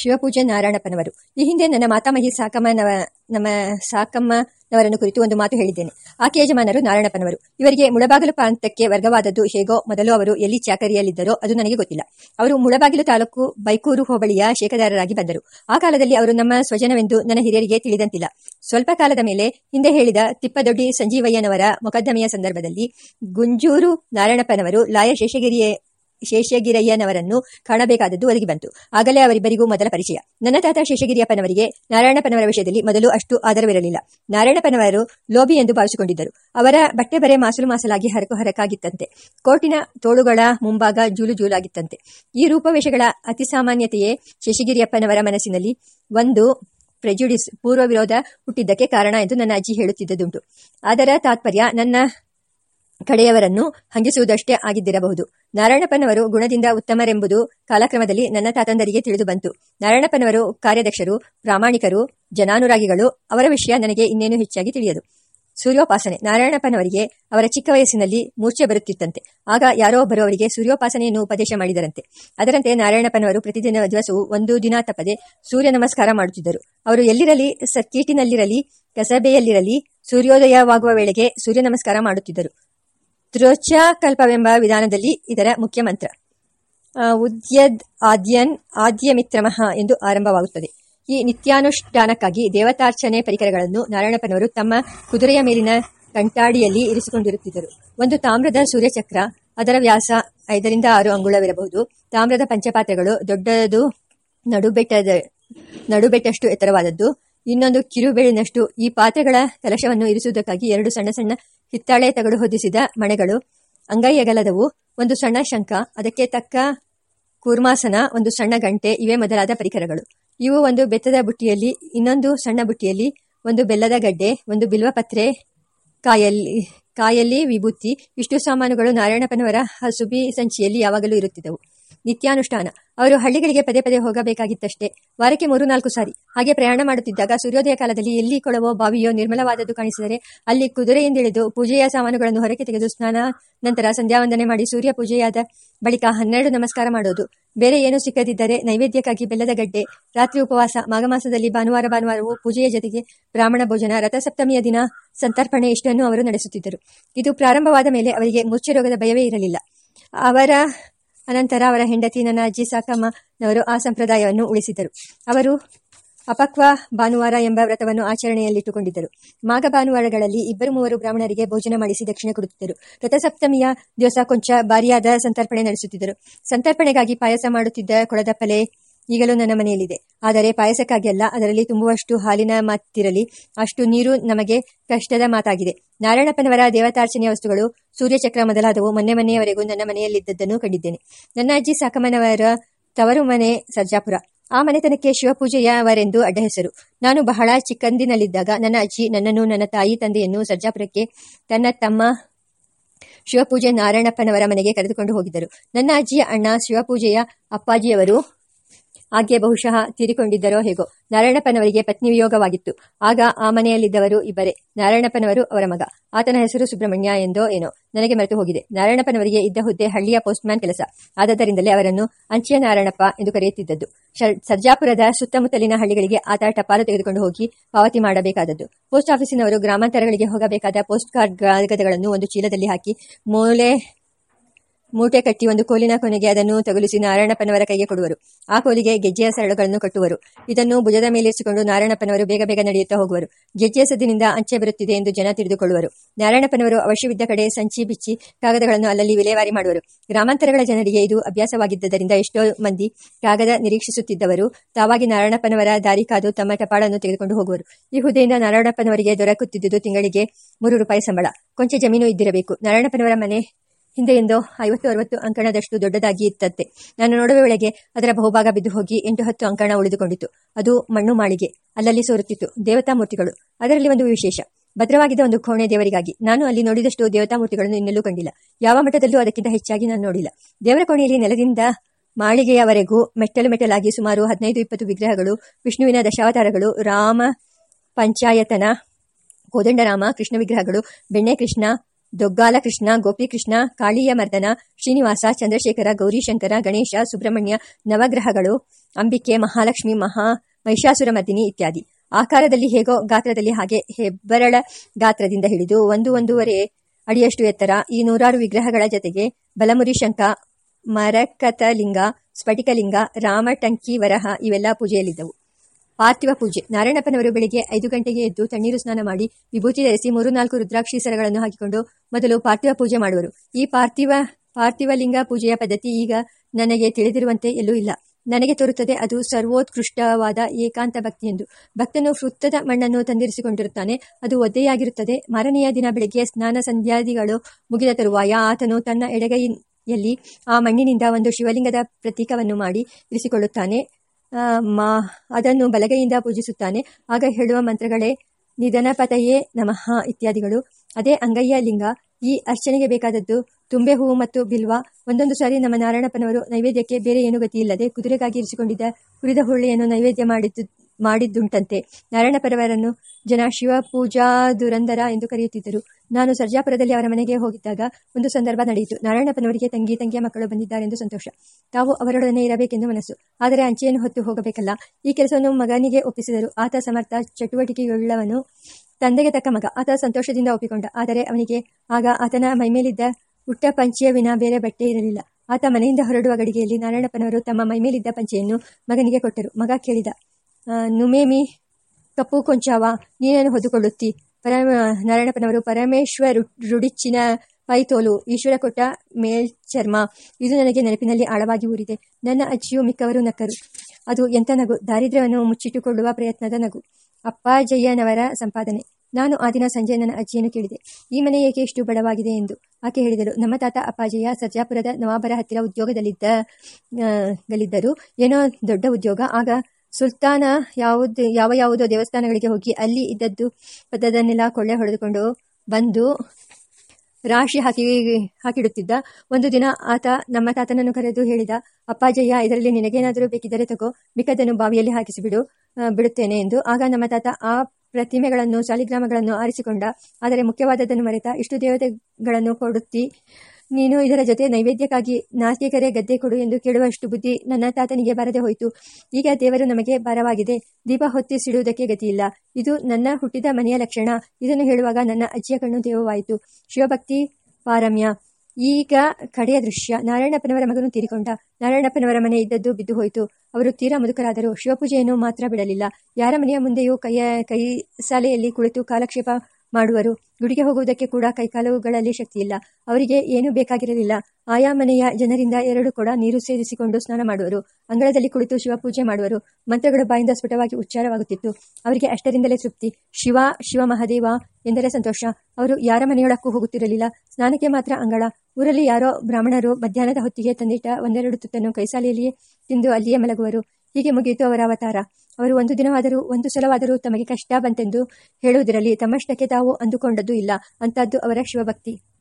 ಶಿವಪೂಜೆ ನಾರಾಯಣಪ್ಪನವರು ಈ ಹಿಂದೆ ನನ್ನ ಮಾತಾಮಹಿ ಸಾಕಮ್ಮನವ, ನಮ್ಮ ಸಾಕಮ್ಮನವರನ್ನು ಕುರಿತು ಒಂದು ಮಾತು ಹೇಳಿದ್ದೇನೆ. ಆಕೆ ಯಜಮಾನರು ನಾರಾಯಣಪ್ಪನವರು. ಇವರಿಗೆ ಮುಳಬಾಗಿಲು ಪ್ರಾಂತಕ್ಕೆ ವರ್ಗವಾದದ್ದು ಹೇಗೋ ಮೊದಲು ಅವರು ಎಲ್ಲಿ ಚಾಕರಿಯಲ್ಲಿದ್ದರೋ ಅದು ನನಗೆ ಗೊತ್ತಿಲ್ಲ. ಅವರು ಮುಳಬಾಗಿಲು ತಾಲೂಕು ಬೈಕೂರು ಹೋಬಳಿಯ ಶೇಖದಾರರಾಗಿ ಬಂದರು. ಆ ಕಾಲದಲ್ಲಿ ಅವರು ನಮ್ಮ ಸ್ವಜನವೆಂದು ನನ್ನ ಹಿರಿಯರಿಗೆ ತಿಳಿದಂತಿಲ್ಲ. ಸ್ವಲ್ಪ ಕಾಲದ ಮೇಲೆ ಹಿಂದೆ ಹೇಳಿದ ತಿಪ್ಪದೊಡ್ಡಿ ಸಂಜೀವಯ್ಯನವರ ಮೊಕದ್ದಮೆಯ ಸಂದರ್ಭದಲ್ಲಿ ಗುಂಜೂರು ನಾರಾಯಣಪ್ಪನವರು ಲಾಯ ಶೇಷಗಿರಿಯ ಶೇಷಗಿರಯ್ಯನವರನ್ನು ಕಾಣಬೇಕಾದದ್ದು ಒದಗಿ ಬಂತು. ಆಗಲೇ ಅವರಿಬ್ಬರಿಗೂ ಮೊದಲ ಪರಿಚಯ. ನನ್ನ ತಾತ ಶೇಷಗಿರಿಯಪ್ಪನವರಿಗೆ ನಾರಾಯಣಪ್ಪನವರ ವಿಷಯದಲ್ಲಿ ಮೊದಲು ಅಷ್ಟು ಆಧಾರವಿರಲಿಲ್ಲ. ನಾರಾಯಣಪ್ಪನವರು ಲೋಬಿ ಎಂದು ಭಾವಿಸಿಕೊಂಡಿದ್ದರು. ಅವರ ಬಟ್ಟೆ ಬರೆ ಮಾಸಲು ಮಾಸಲಾಗಿ ಹರಕು ಹರಕಾಗಿತ್ತಂತೆ. ಕೋಟಿನ ತೋಳುಗಳ ಮುಂಭಾಗ ಜೂಲು ಜೂಲಾಗಿತ್ತಂತೆ. ಈ ರೂಪವೇಷಗಳ ಅತಿಸಾಮಾನ್ಯತೆಯೇ ಶೇಷಗಿರಿಯಪ್ಪನವರ ಮನಸ್ಸಿನಲ್ಲಿ ಒಂದು ಪ್ರೆಜುಡಿಸ್ ಪೂರ್ವ ವಿರೋಧ ಹುಟ್ಟಿದ್ದಕ್ಕೆ ಕಾರಣ ಎಂದು ನನ್ನ ಅಜ್ಜಿ ಹೇಳುತ್ತಿದ್ದುದುಂಟು. ಅದರ ತಾತ್ಪರ್ಯ ನನ್ನ ಕಡೆಯವರನ್ನು ಹಂಗಿಸುವುದಷ್ಟೇ ಆಗಿದ್ದಿರಬಹುದು. ನಾರಾಯಣಪ್ಪನವರು ಗುಣದಿಂದ ಉತ್ತಮರೆಂಬುದು ಕಾಲಕ್ರಮದಲ್ಲಿ ನನ್ನ ತಾತಂದರಿಗೆ ತಿಳಿದು ಬಂತು ನಾರಾಯಣಪ್ಪನವರು ಕಾರ್ಯದಕ್ಷರು ಪ್ರಾಮಾಣಿಕರು, ಜನಾನುರಾಗಿಗಳು, ಅವರ ವಿಷಯ ನನಗೆ ಇನ್ನೇನು ಹೆಚ್ಚಾಗಿ ತಿಳಿಯದು. ಸೂರ್ಯೋಪಾಸನೆ. ನಾರಾಯಣಪ್ಪನವರಿಗೆ ಅವರ ಚಿಕ್ಕ ವಯಸ್ಸಿನಲ್ಲಿ ಮೂರ್ಛೆ ಬರುತ್ತಿತ್ತಂತೆ. ಆಗ ಯಾರೋ ಒಬ್ಬರು ಅವರಿಗೆ ಸೂರ್ಯೋಪಾಸನೆಯನ್ನು ಉಪದೇಶ ಮಾಡಿದರಂತೆ. ಅದರಂತೆ ನಾರಾಯಣಪ್ಪನವರು ಪ್ರತಿದಿನ ದಿವಸವೂ ಒಂದು ದಿನ ತಪ್ಪದೆ ಸೂರ್ಯ ನಮಸ್ಕಾರ ಮಾಡುತ್ತಿದ್ದರು. ಅವರು ಎಲ್ಲಿರಲಿ ಸರ್ಕೀಟಿನಲ್ಲಿರಲಿ ಕಸಬೆಯಲ್ಲಿರಲಿ, ಸೂರ್ಯೋದಯವಾಗುವ ವೇಳೆಗೆ ಸೂರ್ಯ ನಮಸ್ಕಾರ ಮಾಡುತ್ತಿದ್ದರು. ತ್ರೋಚಾಕಲ್ಪವೆಂಬ ವಿಧಾನದಲ್ಲಿ ಇದರ ಮುಖ್ಯ ಮಂತ್ರ. ಉದ್ಯದ್ ಆದ್ಯನ್ ಆದ್ಯ ಮಿತ್ರಮಃ ಎಂದು ಆರಂಭವಾಗುತ್ತದೆ. ಈ ನಿತ್ಯಾನುಷ್ಠಾನಕ್ಕಾಗಿ ದೇವತಾರ್ಚನೆ ಪರಿಕರಗಳನ್ನು ನಾರಾಯಣಪ್ಪನವರು ತಮ್ಮ ಕುದುರೆಯ ಮೇಲಿನ ಕಂಟಾಡಿಯಲ್ಲಿ ಇರಿಸಿಕೊಂಡಿರುತ್ತಿದ್ದರು. ಒಂದು ತಾಮ್ರದ ಸೂರ್ಯಚಕ್ರ, ಅದರ ವ್ಯಾಸ ಐದರಿಂದ ಆರು ಅಂಗುಳವಿರಬಹುದು. ತಾಮ್ರದ ಪಂಚಪಾತ್ರೆಗಳು ದೊಡ್ಡದು, ನಡುಬೆಟ್ಟದ, ನಡುಬೆಟ್ಟಷ್ಟು ಎತ್ತರವಾದದ್ದು. ಇನ್ನೊಂದು ಕಿರುಬೆಳಿನಷ್ಟು ಈ ಪಾತ್ರೆಗಳ ಕಲಶವನ್ನು ಇರಿಸುವುದಕ್ಕಾಗಿ ಎರಡು ಸಣ್ಣ ಸಣ್ಣ ಹಿತ್ತಾಳೆ ತಗಡು ಹೊದಿಸಿದ ಮಣೆಗಳು ಅಂಗೈಯಗಲದವು ಒಂದು ಸಣ್ಣ ಶಂಕ ಅದಕ್ಕೆ ತಕ್ಕ ಕೂರ್ಮಾಸನ ಒಂದು ಸಣ್ಣ ಗಂಟೆ, ಇವೇ ಮೊದಲಾದ ಪರಿಕರಗಳು. ಇವು ಒಂದು ಬೆತ್ತದ ಬುಟ್ಟಿಯಲ್ಲಿ, ಇನ್ನೊಂದು ಸಣ್ಣ ಬುಟ್ಟಿಯಲ್ಲಿ, ಒಂದು ಬೆಲ್ಲದ ಗಡ್ಡೆ, ಒಂದು ಬಿಲ್ವಪತ್ರೆ ಕಾಯಲ್ಲಿ ಕಾಯಲ್ಲಿ ವಿಭೂತಿ, ಇಷ್ಟು ಸಾಮಾನುಗಳು ನಾರಾಯಣಪ್ಪನವರ ಹಸುಬಿ ಸಂಚಿಯಲ್ಲಿ ಯಾವಾಗಲೂ ಇರುತ್ತಿದ್ದವು. ನಿತ್ಯಾನುಷ್ಠಾನ. ಅವರು ಹಳ್ಳಿಗಳಿಗೆ ಪದೇ ಪದೇ ಹೋಗಬೇಕಾಗಿತ್ತಷ್ಟೇ. ವಾರಕ್ಕೆ ಮೂರು ನಾಲ್ಕು ಸಾರಿ. ಹಾಗೆ ಪ್ರಯಾಣ ಮಾಡುತ್ತಿದ್ದಾಗ ಸೂರ್ಯೋದಯ ಕಾಲದಲ್ಲಿ ಎಲ್ಲಿ ಕೊಳವೋ ಬಾವಿಯೋ ನಿರ್ಮಲವಾದದ್ದು ಕಾಣಿಸಿದರೆ ಅಲ್ಲಿ ಕುದುರೆಯಿಂದಿಳಿದು ಪೂಜೆಯ ಸಾಮಾನುಗಳನ್ನು ಹೊರಗೆ ತೆಗೆದು ಸ್ನಾನ ನಂತರ ಸಂಧ್ಯಾವಂದನೆ ಮಾಡಿ ಸೂರ್ಯ ಪೂಜೆಯಾದ ಬಳಿಕ ಹನ್ನೆರಡು ನಮಸ್ಕಾರ ಮಾಡೋದು. ಬೇರೆ ಏನೂ ಸಿಕ್ಕದಿದ್ದರೆ ನೈವೇದ್ಯಕ್ಕಾಗಿ ಬೆಲ್ಲದ ಗಡ್ಡೆ, ರಾತ್ರಿ ಉಪವಾಸ, ಮಾಘಮಾಸದಲ್ಲಿ ಭಾನುವಾರ ಭಾನುವಾರವೂ ಪೂಜೆಯ ಜೊತೆಗೆ ಬ್ರಾಹ್ಮಣ ಭೋಜನ, ರಥಸಪ್ತಮಿಯ ದಿನ ಸಂತರ್ಪಣೆ ಇಷ್ಟನ್ನು ಅವರು ನಡೆಸುತ್ತಿದ್ದರು. ಇದು ಪ್ರಾರಂಭವಾದ ಮೇಲೆ ಅವರಿಗೆ ಮೂರ್ಛೆ ರೋಗದ ಭಯವೇ ಇರಲಿಲ್ಲ. ಅವರ ಅನಂತರ ಅವರ ಹೆಂಡತಿ ನನ್ನ ಅಜ್ಜಿ ಸಾಕಮ್ಮನವರು ಆ ಸಂಪ್ರದಾಯವನ್ನು ಉಳಿಸಿದರು. ಅವರು ಅಪಕ್ವ ಭಾನುವಾರ ಎಂಬ ವ್ರತವನ್ನು ಆಚರಣೆಯಲ್ಲಿಟ್ಟುಕೊಂಡಿದ್ದರು. ಮಾಘ ಭಾನುವಾರಗಳಲ್ಲಿ ಇಬ್ಬರು ಮೂವರು ಬ್ರಾಹ್ಮಣರಿಗೆ ಭೋಜನ ಮಾಡಿಸಿ ದಕ್ಷಿಣ ಕೊಡುತ್ತಿದ್ದರು. ರಥಸಪ್ತಮಿಯ ದಿವಸ ಕೊಂಚ ಭಾರಿಯಾದ ಸಂತರ್ಪಣೆ ನಡೆಸುತ್ತಿದ್ದರು. ಸಂತರ್ಪಣೆಗಾಗಿ ಪಾಯಸ ಮಾಡುತ್ತಿದ್ದ ಕೊಳದಪ್ಪಲೆ ಈಗಲೂ ನನ್ನ ಮನೆಯಲ್ಲಿದೆ. ಆದರೆ ಪಾಯಸಕ್ಕಾಗಿ ಅಲ್ಲ ಅದರಲ್ಲಿ ತುಂಬುವಷ್ಟು ಹಾಲಿನ ಮಾತಿರಲಿ, ಅಷ್ಟು ನೀರು ನಮಗೆ ಕಷ್ಟದ ಮಾತಾಗಿದೆ. ನಾರಾಯಣಪ್ಪನವರ ದೇವತಾರ್ಚನೆಯ ವಸ್ತುಗಳು, ಸೂರ್ಯಚಕ್ರ ಮೊದಲಾದವು, ಮೊನ್ನೆ ಮನೆಯವರೆಗೂ ನನ್ನ ಮನೆಯಲ್ಲಿದ್ದದ್ದನ್ನು ಕಂಡಿದ್ದೇನೆ. ನನ್ನ ಅಜ್ಜಿ ಸಾಕಮ್ಮನವರ ತವರು ಮನೆ, ಸರ್ಜಾಪುರ. ಆ ಮನೆತನಕ್ಕೆ ಶಿವಪೂಜೆಯವರೆಂದು ಅಡ್ಡ ಹೆಸರು. ನಾನು ಬಹಳ ಚಿಕ್ಕಂದಿನಲ್ಲಿದ್ದಾಗ ನನ್ನ ಅಜ್ಜಿ ನನ್ನನ್ನು, ನನ್ನ ತಾಯಿ ತಂದೆಯನ್ನು ಸರ್ಜಾಪುರಕ್ಕೆ, ತನ್ನ ತಮ್ಮ ಶಿವಪೂಜೆ ನಾರಾಯಣಪ್ಪನವರ ಮನೆಗೆ ಕರೆದುಕೊಂಡು ಹೋಗಿದ್ದರು. ನನ್ನ ಅಜ್ಜಿಯ ಅಣ್ಣ ಶಿವಪೂಜೆಯ ಅಪ್ಪಾಜಿಯವರು ಹಾಗೆ ಬಹುಶಃ ತೀರಿಕೊಂಡಿದ್ದರೋ ಹೇಗೋ. ನಾರಾಯಣಪ್ಪನವರಿಗೆ ಪತ್ನಿ ವಿಯೋಗವಾಗಿತ್ತು. ಆಗ ಆ ಮನೆಯಲ್ಲಿದ್ದವರು ಇಬ್ಬರೇ. ನಾರಾಯಣಪ್ಪನವರು ಅವರ ಮಗ. ಆತನ ಹೆಸರು ಸುಬ್ರಹ್ಮಣ್ಯ ಎಂದೋ ಏನೋ. ನನಗೆ ಮರೆತು ಹೋಗಿದೆ. ನಾರಾಯಣಪ್ಪನವರಿಗೆ ಇದ್ದ ಹುದ್ದೆ ಹಳ್ಳಿಯ ಪೋಸ್ಟ್ಮ್ಯಾನ್ ಕೆಲಸ. ಆದ್ದರಿಂದಲೇ ಅವರನ್ನು ಅಂಚಿಯ ನಾರಾಯಣಪ್ಪ ಎಂದು ಕರೆಯುತ್ತಿದ್ದದ್ದು. ಸರ್ಜಾಪುರದ ಸುತ್ತಮುತ್ತಲಿನ ಹಳ್ಳಿಗಳಿಗೆ ಆತ ಟಪಾಲು ತೆಗೆದುಕೊಂಡು ಹೋಗಿ ಪಾವತಿ ಮಾಡಬೇಕಾದದ್ದು. ಪೋಸ್ಟ್ ಆಫೀಸಿನವರು ಗ್ರಾಮಾಂತರಗಳಿಗೆ ಹೋಗಬೇಕಾದ ಪೋಸ್ಟ್ ಕಾರ್ಡ್ ಕಾಗದಗಳನ್ನು ಒಂದು ಚೀಲದಲ್ಲಿ ಹಾಕಿ ಮೂಲೆ ಮೂಟೆ ಕಟ್ಟಿ ಒಂದು ಕೋಲಿನ ಕೊನೆಗೆ ಅದನ್ನು ತಗುಲಿಸಿ ನಾರಾಯಣಪ್ಪನವರ ಕೈಗೆ ಕೊಡುವರು. ಆ ಕೋಲಿಗೆ ಗೆಜ್ಜೆಯ ಸರಳುಗಳನ್ನು ಕಟ್ಟುವರು. ಇದನ್ನು ಭುಜದ ಮೇಲಿರಿಸಿಕೊಂಡು ನಾರಾಯಣಪ್ಪನವರು ಬೇಗ ಬೇಗ ನಡೆಯುತ್ತಾ ಹೋಗುವರು. ಗೆಜ್ಜೆಯ ಸದ್ದಿನಿಂದ ಅಂಚೆ ಬರುತ್ತಿದೆ ಎಂದು ಜನ ತಿಳಿದುಕೊಳ್ಳುವರು. ನಾರಾಯಣಪ್ಪನವರು ಅವಶ್ಯವಿದ್ದ ಕಡೆ ಸಂಚಿ ಬಿಚ್ಚಿ ಕಾಗದಗಳನ್ನು ಅಲ್ಲಲ್ಲಿ ವಿಲೇವಾರಿ ಮಾಡುವರು. ಗ್ರಾಮಾಂತರಗಳ ಜನರಿಗೆ ಇದು ಅಭ್ಯಾಸವಾಗಿದ್ದರಿಂದ ಎಷ್ಟೋ ಮಂದಿ ಕಾಗದ ನಿರೀಕ್ಷಿಸುತ್ತಿದ್ದವರು. ತಾವಾಗಿ ನಾರಾಯಣಪ್ಪನವರ ದಾರಿ ಕಾದು ತಮ್ಮ ಟಪಾಳನ್ನು ತೆಗೆದುಕೊಂಡು ಹೋಗುವರು. ಈ ಹುದ್ದೆಯಿಂದ ನಾರಾಯಣಪ್ಪನವರಿಗೆ ದೊರಕುತ್ತಿದ್ದುದು ತಿಂಗಳಿಗೆ ಮೂರು ರೂಪಾಯಿ ಸಂಬಳ. ಕೊಂಚ ಜಮೀನು ಇದ್ದಿರಬೇಕು. ನಾರಾಯಣಪ್ಪನವರ ಮನೆ ಹಿಂದೆಯಿಂದೋ ಐವತ್ತು, ಅರವತ್ತು ಅಂಕಣದಷ್ಟು ದೊಡ್ಡದಾಗಿ ಇತ್ತಂತೆ. ನಾನು ನೋಡುವ ವೇಳೆಗೆ ಅದರ ಬಹುಭಾಗ ಬಿದ್ದು ಹೋಗಿ ಎಂಟು, ಹತ್ತು ಅಂಕಣ ಉಳಿದುಕೊಂಡಿತು. ಅದು ಮಣ್ಣು ಮಾಳಿಗೆ. ಅಲ್ಲಲ್ಲಿ ಸೋರುತ್ತಿತ್ತು ದೇವತಾ ಮೂರ್ತಿಗಳು ಅದರಲ್ಲಿ ಒಂದು ವಿಶೇಷ. ಭದ್ರವಾಗಿದ್ದ ಒಂದು ಕೋಣೆ ದೇವರಿಗಾಗಿ. ನಾನು ಅಲ್ಲಿ ನೋಡಿದಷ್ಟು ದೇವತಾ ಮೂರ್ತಿಗಳನ್ನು ಇನ್ನೆಲ್ಲೂ ಕಂಡಿಲ್ಲ. ಯಾವ ಮಠದಲ್ಲೂ ಅದಕ್ಕಿಂತ ಹೆಚ್ಚಾಗಿ ನಾನು ನೋಡಿಲ್ಲ. ದೇವರ ಕೋಣೆಯಲ್ಲಿ ನೆಲದಿಂದ ಮಾಳಿಗೆಯವರೆಗೂ ಮೆಟ್ಟಲು ಮೆಟ್ಟಲಾಗಿ ಸುಮಾರು ಹದಿನೈದು, ಇಪ್ಪತ್ತು ವಿಗ್ರಹಗಳು, ವಿಷ್ಣುವಿನ ದಶಾವತಾರಗಳು, ರಾಮ ಪಂಚಾಯತನ ಕೋದಂಡರಾಮ ಕೃಷ್ಣ ವಿಗ್ರಹಗಳು, ಬೆಣ್ಣೆ ಕೃಷ್ಣ ದೊಗ್ಗಾಲ ಕೃಷ್ಣ ಗೋಪಿಕೃಷ್ಣ ಕಾಳಿಯ ಮರ್ದನ ಶ್ರೀನಿವಾಸ, ಚಂದ್ರಶೇಖರ, ಗೌರಿಶಂಕರ, ಗಣೇಶ, ಸುಬ್ರಹ್ಮಣ್ಯ, ನವಗ್ರಹಗಳು, ಅಂಬಿಕೆ, ಮಹಾಲಕ್ಷ್ಮಿ, ಮಹಾ, ಮಹಿಷಾಸುರ ಮರ್ದಿನಿ ಇತ್ಯಾದಿ. ಆಕಾರದಲ್ಲಿ ಹೇಗೋ ಗಾತ್ರದಲ್ಲಿ ಹಾಗೆ ಹೆಬ್ಬರಳ ಗಾತ್ರದಿಂದ ಹಿಡಿದು ಒಂದು ಒಂದೂವರೆ ಅಡಿಯಷ್ಟು ಎತ್ತರ ಈ ನೂರಾರು ವಿಗ್ರಹಗಳ ಜತೆಗೆ ಬಲಮುರಿ ಶಂಕ ಮರಕತಲಿಂಗ, ಸ್ಫಟಿಕಲಿಂಗ, ರಾಮಟಂಕಿ ವರಹ ಇವೆಲ್ಲ ಪೂಜೆಯಲ್ಲಿದ್ದವು. ಪಾರ್ಥಿವ ಪೂಜೆ. ನಾರಾಯಣಪ್ಪನವರು ಬೆಳಿಗ್ಗೆ ಐದು ಗಂಟೆಗೆ ಎದ್ದು ತಣ್ಣೀರು ಸ್ನಾನ ಮಾಡಿ ವಿಭೂತಿ ಧರಿಸಿ ಮೂರು ನಾಲ್ಕು ರುದ್ರಾಕ್ಷಿ ಸರಗಳನ್ನು ಹಾಕಿಕೊಂಡು ಮೊದಲು ಪಾರ್ಥಿವ ಪೂಜೆ ಮಾಡುವರು. ಈ ಪಾರ್ಥಿವ ಲಿಂಗ ಪೂಜೆಯ ಪದ್ಧತಿ ಈಗ ನನಗೆ ತಿಳಿದಿರುವಂತೆ ಎಲ್ಲೂ ಇಲ್ಲ. ನನಗೆ ತೋರುತ್ತದೆ ಅದು ಸರ್ವೋತ್ಕೃಷ್ಟವಾದ ಏಕಾಂತ ಭಕ್ತಿ ಎಂದು ಭಕ್ತನು ವೃತ್ತದ ಮಣ್ಣನ್ನು ತಂದಿರಿಸಿಕೊಂಡಿರುತ್ತಾನೆ. ಅದು ಒದ್ದೆಯಾಗಿರುತ್ತದೆ. ಮಾರನೆಯ ದಿನ ಬೆಳಿಗ್ಗೆ ಸ್ನಾನ ಸಂಧ್ಯಾದಿಗಳು ಮುಗಿದ ತರುವಾಯ ಆತನು ತನ್ನ ಎಡಗೈಯಲ್ಲಿ ಆ ಮಣ್ಣಿನಿಂದ ಒಂದು ಶಿವಲಿಂಗದ ಪ್ರತೀಕವನ್ನು ಮಾಡಿ ಇರಿಸಿಕೊಳ್ಳುತ್ತಾನೆ. ಮಾ, ಅದನ್ನು ಬಲಗೈಯಿಂದ ಪೂಜಿಸುತ್ತಾನೆ. ಆಗ ಹೇಳುವ ಮಂತ್ರಗಳೇ ನಿಧನಪತಯೇ ನಮಃ ಇತ್ಯಾದಿಗಳು. ಅದೇ ಅಂಗಯ್ಯ ಲಿಂಗ. ಈ ಅರ್ಚನೆಗೆ ಬೇಕಾದದ್ದು ತುಂಬೆ ಹೂವು ಮತ್ತು ಬಿಲ್ವ. ಒಂದೊಂದು ಸಾರಿ ನಮ್ಮ ನಾರಾಯಣಪ್ಪನವರು ನೈವೇದ್ಯಕ್ಕೆ ಬೇರೆ ಏನು ಗತಿ ಇಲ್ಲದೆ ಕುದುರೆಗಾಗಿ ಇರಿಸಿಕೊಂಡಿದ್ದ ಹುರಿದ ಹುರುಳಿಯನ್ನು ನೈವೇದ್ಯ ಮಾಡಿದ್ದು ಮಾಡಿದ್ದುಂಟಂತೆ. ನಾರಾಯಣಪರವರನ್ನು ಜನ ಶಿವ ಪೂಜಾ ದುರಂದರ ಎಂದು ಕರೆಯುತ್ತಿದ್ದರು. ನಾನು ಸರ್ಜಾಪುರದಲ್ಲಿ ಅವರ ಮನೆಗೆ ಹೋಗಿದ್ದಾಗ ಒಂದು ಸಂದರ್ಭ ನಡೆಯಿತು. ನಾರಾಯಣಪ್ಪನವರಿಗೆ ತಂಗಿ ತಂಗಿಯ ಮಕ್ಕಳು ಬಂದಿದ್ದಾರೆಂದು ಸಂತೋಷ. ತಾವು ಅವರೊಡನೆ ಇರಬೇಕೆಂದು ಮನಸ್ಸು. ಆದರೆ ಅಂಚೆಯನ್ನು ಹೊತ್ತು ಹೋಗಬೇಕಲ್ಲ. ಈ ಕೆಲಸವನ್ನು ಮಗನಿಗೆ ಒಪ್ಪಿಸಿದರು. ಆತ ಸಮರ್ಥ ಚಟುವಟಿಕೆಯುಳ್ಳವನು. ತಂದೆಗೆ ತಕ್ಕ ಮಗ. ಆತ ಸಂತೋಷದಿಂದ ಒಪ್ಪಿಕೊಂಡ. ಆದರೆ ಅವನಿಗೆ ಆಗ ಆತನ ಮೈಮೇಲಿದ್ದ ಹುಟ್ಟ ಪಂಚೆಯ ವಿನ ಬೇರೆ ಬಟ್ಟೆ ಇರಲಿಲ್ಲ. ಆತ ಮನೆಯಿಂದ ಹೊರಡುವ ಗಡಿಗೆಯಲ್ಲಿ ನಾರಾಯಣಪ್ಪನವರು ತಮ್ಮ ಮೈಮೇಲಿದ್ದ ಪಂಚೆಯನ್ನು ಮಗನಿಗೆ ಕೊಟ್ಟರು. ಮಗ ಕೇಳಿದ ನುಮೇಮಿ ಕಪ್ಪು ಕೊಂಚಾವ ನೀನೇನು ಹೊದುಕೊಳ್ಳುತ್ತಿ ಪರಮ, ನಾರಾಯಣಪ್ಪನವರು ಪರಮೇಶ್ವರ ರುಡಿಚ್ಚಿನ ಪೈತೋಲು, ಈಶ್ವರ ಕೊಟ್ಟ ಮೇಲ್ಚರ್ಮ. ಇದು ನನಗೆ ನೆನಪಿನಲ್ಲಿ ಆಳವಾಗಿ ಊರಿದೆ. ನನ್ನ ಅಜ್ಜಿಯು ಮಿಕ್ಕವರು ನಕ್ಕರು. ಅದು ಎಂಥ ನಗು. ದಾರಿದ್ರ್ಯವನ್ನು ಮುಚ್ಚಿಟ್ಟುಕೊಳ್ಳುವ ಪ್ರಯತ್ನದ ನಗು. ಅಪ್ಪಾಜಯ್ಯನವರ ಸಂಪಾದನೆ. ನಾನು ಆ ದಿನ ಸಂಜೆ ನನ್ನ ಅಜ್ಜಿಯನ್ನು ಕೇಳಿದೆ. ಈ ಮನೆ ಏಕೆ ಇಷ್ಟು ಬಡವಾಗಿದೆ ಎಂದು ಆಕೆ ಹೇಳಿದರು ನಮ್ಮ ತಾತ ಅಪ್ಪಾಜಯ್ಯ ಸರ್ಜಾಪುರದ ನವಾಬರ ಹತ್ತಿರ ಉದ್ಯೋಗದಲ್ಲಿದ್ದ ಗಲಿದ್ದರು ಏನೋ ದೊಡ್ಡ ಉದ್ಯೋಗ. ಆಗ ಸುಲ್ತಾನ ಯಾವುದು, ಯಾವ ಯಾವುದೋ ದೇವಸ್ಥಾನಗಳಿಗೆ ಹೋಗಿ ಅಲ್ಲಿ ಇದ್ದದ್ದು ಪದದನ್ನೆಲ್ಲ ಕೊಳ್ಳೆ ಹೊಡೆದುಕೊಂಡು ಬಂದು ರಾಶಿ ಹಾಕಿ, ಹಾಕಿಡುತ್ತಿದ್ದ. ಒಂದು ದಿನ ಆತ ನಮ್ಮ ತಾತನನ್ನು ಕರೆದು ಹೇಳಿದ ಅಪ್ಪಾಜಯ್ಯ ಇದರಲ್ಲಿ ನಿನಗೇನಾದರೂ ಬೇಕಿದ್ದರೆ ತಗೋ ಮಿಕ್ಕದನ್ನು ಬಾವಿಯಲ್ಲಿ ಹಾಕಿಸಿಬಿಡು ಬಿಡುತ್ತೇನೆ ಎಂದು. ಆಗ ನಮ್ಮ ತಾತ ಆ ಪ್ರತಿಮೆಗಳನ್ನು, ಶಾಲಿಗ್ರಾಮಗಳನ್ನು ಆರಿಸಿಕೊಂಡ. ಆದರೆ ಮುಖ್ಯವಾದದ್ದನ್ನು ಮರೆತ ಇಷ್ಟು ದೇವತೆಗಳನ್ನು ಕೊಡುತ್ತಿ ನೀನು ಇದರ ಜೊತೆ ನೈವೇದ್ಯಕ್ಕಾಗಿ ನಾಲ್ಕೆಕರೆ ಗದ್ದೆ ಕೊಡು ಎಂದು ಕೇಳುವಷ್ಟು ಬುದ್ಧಿ ನನ್ನ ತಾತನಿಗೆ ಬರದೆ ಹೋಯಿತು. ಈಗ ದೇವರು ನಮಗೆ ಭಾರವಾಗಿದೆ. ದೀಪ ಹೊತ್ತಿಸಿಡುವುದಕ್ಕೆ ಗತಿಯಿಲ್ಲ. ಇದು ನನ್ನ ಹುಟ್ಟಿದ ಮನೆಯ ಲಕ್ಷಣ. ಇದನ್ನು ಹೇಳುವಾಗ ನನ್ನ ಅಜ್ಜಿಯ ಕಣ್ಣು ದೇವವಾಯಿತು ಶಿವಭಕ್ತಿ ಪಾರಮ್ಯ. ಈಗ ಕಡೆಯ ದೃಶ್ಯ. ನಾರಾಯಣಪ್ಪನವರ ಮಗನು ತೀರಿಕೊಂಡ. ನಾರಾಯಣಪ್ಪನವರ ಮನೆ ಇದ್ದದ್ದು ಬಿದ್ದು ಹೋಯಿತು. ಅವರು ತೀರಾ ಮುದುಕರಾದರು ಶಿವಪೂಜೆಯನ್ನು ಮಾತ್ರ ಬಿಡಲಿಲ್ಲ. ಯಾರ ಮನೆಯ ಮುಂದೆಯೂ ಕೈಯ ಕೈ ಸಾಲೆಯಲ್ಲಿ ಕುಳಿತು ಕಾಲಕ್ಷೇಪ ಮಾಡುವರು. ಗುಡಿಗೆ ಹೋಗುವುದಕ್ಕೆ ಕೂಡ ಕೈಕಾಲುಗಳಲ್ಲಿ ಶಕ್ತಿಯಿಲ್ಲ ಅವರಿಗೆ ಏನೂ ಬೇಕಾಗಿರಲಿಲ್ಲ. ಆಯಾ ಮನೆಯ ಜನರಿಂದ ಎರಡು ಕೂಡ ನೀರು ಸೇರಿಸಿಕೊಂಡು ಸ್ನಾನ ಮಾಡುವರು. ಅಂಗಳದಲ್ಲಿ ಕುಳಿತು ಶಿವಪೂಜೆ ಮಾಡುವರು. ಮಂತ್ರಗಳು ಬಾಯಿಂದ ಸ್ಫುಟವಾಗಿ ಉಚ್ಚಾರವಾಗುತ್ತಿತ್ತು. ಅವರಿಗೆ ಅಷ್ಟರಿಂದಲೇ ತೃಪ್ತಿ. ಶಿವ ಶಿವ ಮಹಾದೇವ ಎಂದರೆ ಸಂತೋಷ. ಅವರು ಯಾರ ಮನೆಯೊಳಕ್ಕೂ ಹೋಗುತ್ತಿರಲಿಲ್ಲ. ಸ್ನಾನಕ್ಕೆ ಮಾತ್ರ ಅಂಗಳ. ಊರಲ್ಲಿ ಯಾರೋ ಬ್ರಾಹ್ಮಣರು ಮಧ್ಯಾಹ್ನದ ಹೊತ್ತಿಗೆ ತಂದಿಟ್ಟ ಒಂದೆರಡು ತುತ್ತನ್ನು ಕೈಸಾಲೆಯಲ್ಲಿಯೇ ತಿಂದು ಅಲ್ಲಿಯೇ ಮಲಗುವರು. ಹೀಗೆ ಮುಗಿಯಿತು ಅವರ ಅವತಾರ. ಅವರು ಒಂದು ದಿನವಾದರೂ, ಒಂದು ಸಲವಾದರೂ ತಮಗೆ ಕಷ್ಟ ಬಂತೆಂದು ಹೇಳುವುದರಲ್ಲಿ ತಮ್ಮಷ್ಟಕ್ಕೆ ತಾವು ಅಂದುಕೊಂಡದ್ದು ಇಲ್ಲ. ಅಂತದ್ದು ಅವರ ಶಿವಭಕ್ತಿ.